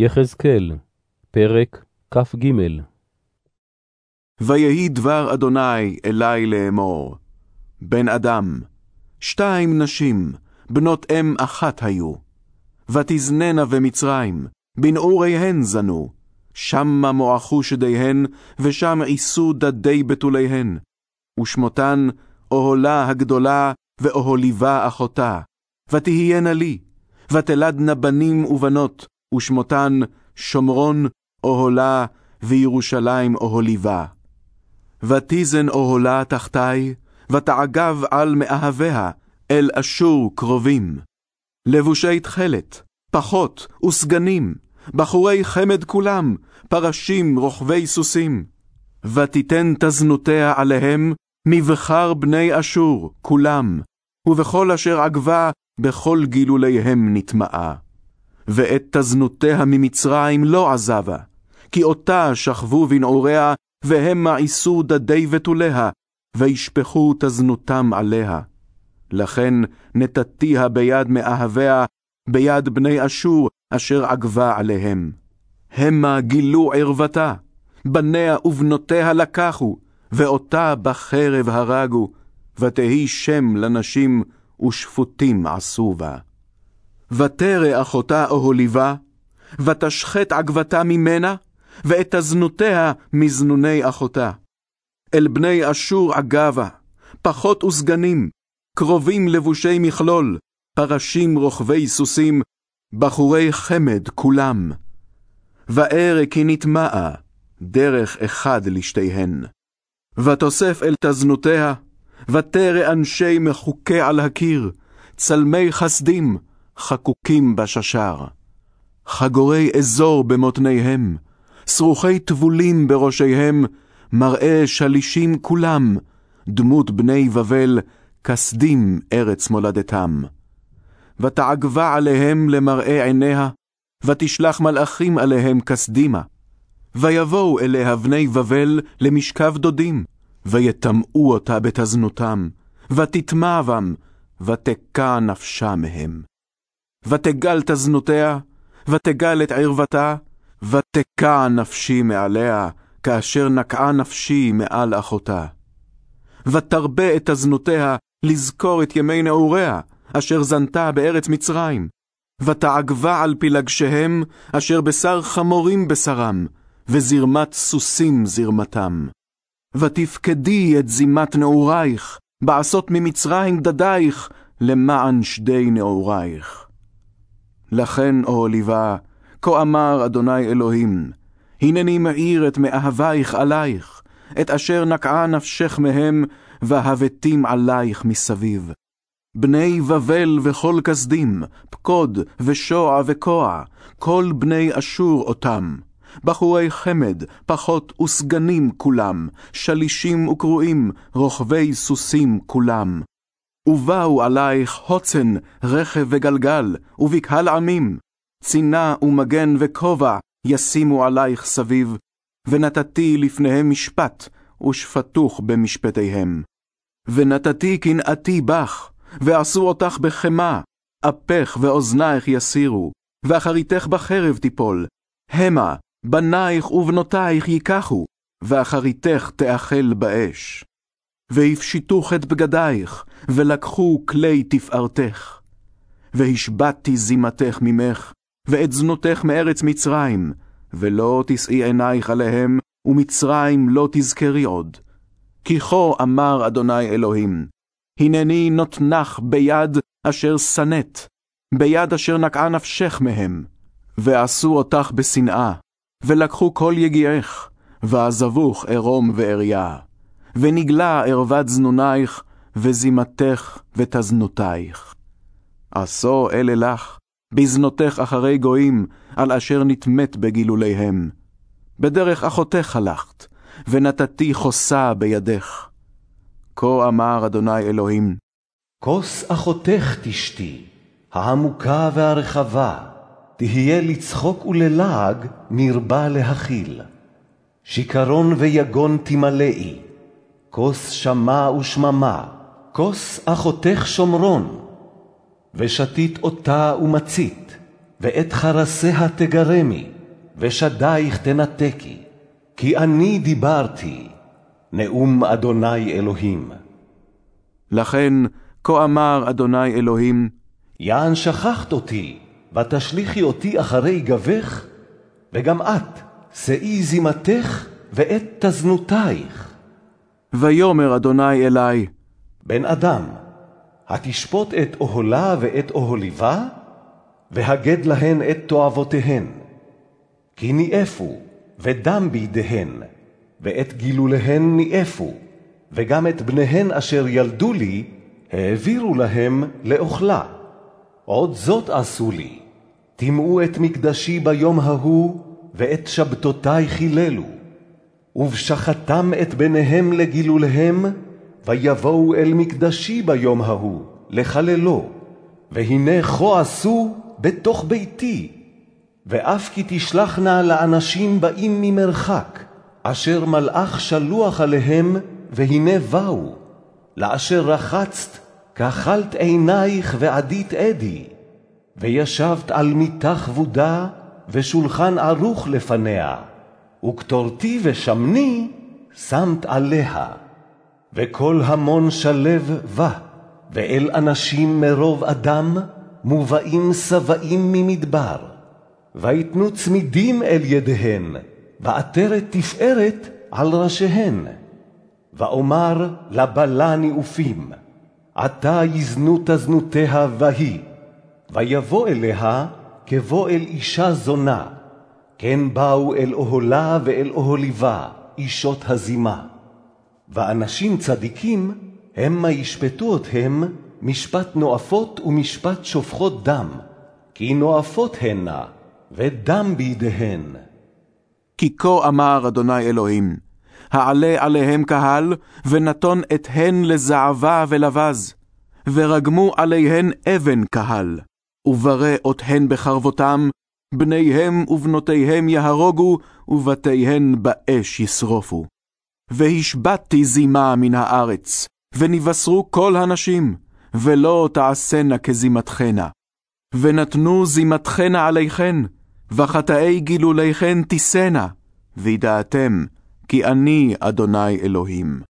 יחזקאל, פרק כ"ג. ויהי דבר אדוני אלי לאמור, בן אדם, שתיים נשים, בנות אם אחת היו, ותזננה במצרים, בנעוריהן זנו, שמה מועכו שדיהן, ושם עיסו דדי בתוליהן, ושמותן אוהלה הגדולה, ואוהליבה אחותה, ותהיינה לי, ותלדנה בנים ובנות, ושמותן שומרון, אוהלה, וירושלים אוהליבה. ותיזן אוהלה תחתי, ותעגב על מאהביה, אל אשור קרובים. לבושי תכלת, פחות וסגנים, בחורי חמד כולם, פרשים רוכבי סוסים. ותיתן תזנותיה עליהם, מבחר בני אשור, כולם, ובכל אשר עגבה, בכל גילוליהם נטמעה. ואת תזנותיה ממצרים לא עזבה, כי אותה שכבו בנעוריה, והמה עיסו דדי בתוליה, וישפכו תזנותם עליה. לכן נתתיה ביד מאהביה, ביד בני אשור, אשר עגבה עליהם. המה גילו ערוותה, בניה ובנותיה לקחו, ואותה בחרב הרגו, ותהי שם לנשים, ושפוטים עשו בה. ותרא אחותה אוהליבה, ותשחט עגבתה ממנה, ואת תזנותיה מזנוני אחותה. אל בני אשור עגבה, פחות וסגנים, קרובים לבושי מכלול, פרשים רוכבי סוסים, בחורי חמד כולם. וארא כי נטמעה, דרך אחד לשתיהן. ותוסף אל תזנותיה, ותרא אנשי מחוקי על הקיר, צלמי חסדים, חקוקים בששר. חגורי אזור במותניהם, שרוכי טבולים בראשיהם, מראה שלישים כולם, דמות בני בבל, כסדים ארץ מולדתם. ותעגבה עליהם למראה עיניה, ותשלח מלאכים עליהם כסדימה. ויבואו אליה בני בבל למשכב דודים, ויטמאו אותה בתזנותם, ותטמע בם, ותקע נפשה מהם. ותגל תזנותיה, ותגל את ערוותה, ותקע נפשי מעליה, כאשר נקעה נפשי מעל אחותה. ותרבה את תזנותיה, לזכור את ימי נעוריה, אשר זנתה בארץ מצרים. ותעגבה על פלגשיהם, אשר בשר חמורים בשרם, וזרמת סוסים זרמתם. ותפקדי את זימת נעורייך, בעשות ממצרים דדייך, למען שדי נעורייך. לכן, אוהליבה, כה אמר אדוני אלוהים, הנני מאיר את מאהבייך עלייך, את אשר נקעה נפשך מהם, והבטים עלייך מסביב. בני בבל וכל כסדים, פקוד ושוע וקוע, כל בני אשור אותם. בחורי חמד, פחות וסגנים כולם, שלישים וקרועים, רוכבי סוסים כולם. ובאו עלייך הוצן, רכב וגלגל, ובקהל עמים, צינה ומגן וכובע ישימו עלייך סביב, ונתתי לפניהם משפט, ושפטוך במשפטיהם. ונתתי קנאתי בך, ועשו אותך בחמה, אפך ואוזנייך יסירו, ואחריתך בחרב תיפול, המה, בנייך ובנותייך ייקחו, ואחריתך תאכל באש. והפשיטוך את בגדייך, ולקחו כלי תפארתך. והשבתתי זימתך ממך, ואת זנותך מארץ מצרים, ולא תשאי עינייך עליהם, ומצרים לא תזכרי עוד. כי כה אמר אדוני אלוהים, הנני נותנך ביד אשר שנאת, ביד אשר נקעה נפשך מהם, ועשו אותך בשנאה, ולקחו כל יגיעך, ועזבוך ערום ואריה. ונגלה ערוות זנונייך, וזימתך ותזנותייך. עשו אלה לך, בזנותך אחרי גויים, על אשר נטמאת בגילוליהם. בדרך אחותך הלכת, ונתתי חוסה בידך. כה אמר אדוני אלוהים, כוס אחותך תשתי, העמוקה והרחבה, תהיה לצחוק וללעג, נרבה להכיל. שיכרון ויגון תמלאי, כוס שמע ושממה, כוס אחותך שומרון, ושתית אותה ומצית, ואת חרסיה תגרמי, ושדייך תנתקי, כי אני דיברתי, נאום אדוני אלוהים. לכן, כה אמר אדוני אלוהים, יען שכחת אותי, ותשליכי אותי אחרי גבך, וגם את, שאי זימתך ואת תזנותייך. ויאמר אדוני אלי, בן אדם, התשפוט את אוהלה ואת אוהליבה, והגד להן את תועבותיהן. כי ניאפו, ודם בידיהן, ואת גילוליהן ניאפו, וגם את בניהן אשר ילדו לי, העבירו להם לאוכלה. עוד זאת עשו לי, טימאו את מקדשי ביום ההוא, ואת שבתותי חיללו. ובשחתם את בניהם לגילוליהם, ויבואו אל מקדשי ביום ההוא, לחללו. והנה כה עשו בתוך ביתי. ואף כי תשלחנה לאנשים באים ממרחק, אשר מלאך שלוח עליהם, והנה באו. לאשר רחצת, כחלת עינייך ועדית עדי. וישבת על מיטה כבודה, ושולחן ערוך לפניה, וקטורתי ושמני שמת עליה. וכל המון שלב בה, ואל אנשים מרוב אדם, מובאים שבעים ממדבר. ויתנו צמידים אל ידיהן, ועטרת תפארת על ראשיהן. ואומר לבלה ניאופים, עתה יזנו תזנותיה ויהי, ויבוא אליה כבוא אל אישה זונה, כן באו אל אוהלה ואל אוהליבה, אישות הזימה. ואנשים צדיקים, המה ישפטו אותם משפט נואפות ומשפט שופכות דם, כי נואפות הנה, ודם בידיהן. כי כה אמר אדוני אלוהים, העלה עליהם קהל, ונתון את הן לזעבה ולבז, רגמו עליהן אבן קהל, וברא אותהן בחרבותם, בניהם ובנותיהם יהרוגו, ובתיהן באש ישרופו. והשבתתי זימה מן הארץ, ונבשרו כל הנשים, ולא תעשנה כזימתכנה. ונתנו זימתכנה עליכן, וחטאי גילוליכן תישנה, וידעתם כי אני אדוני אלוהים.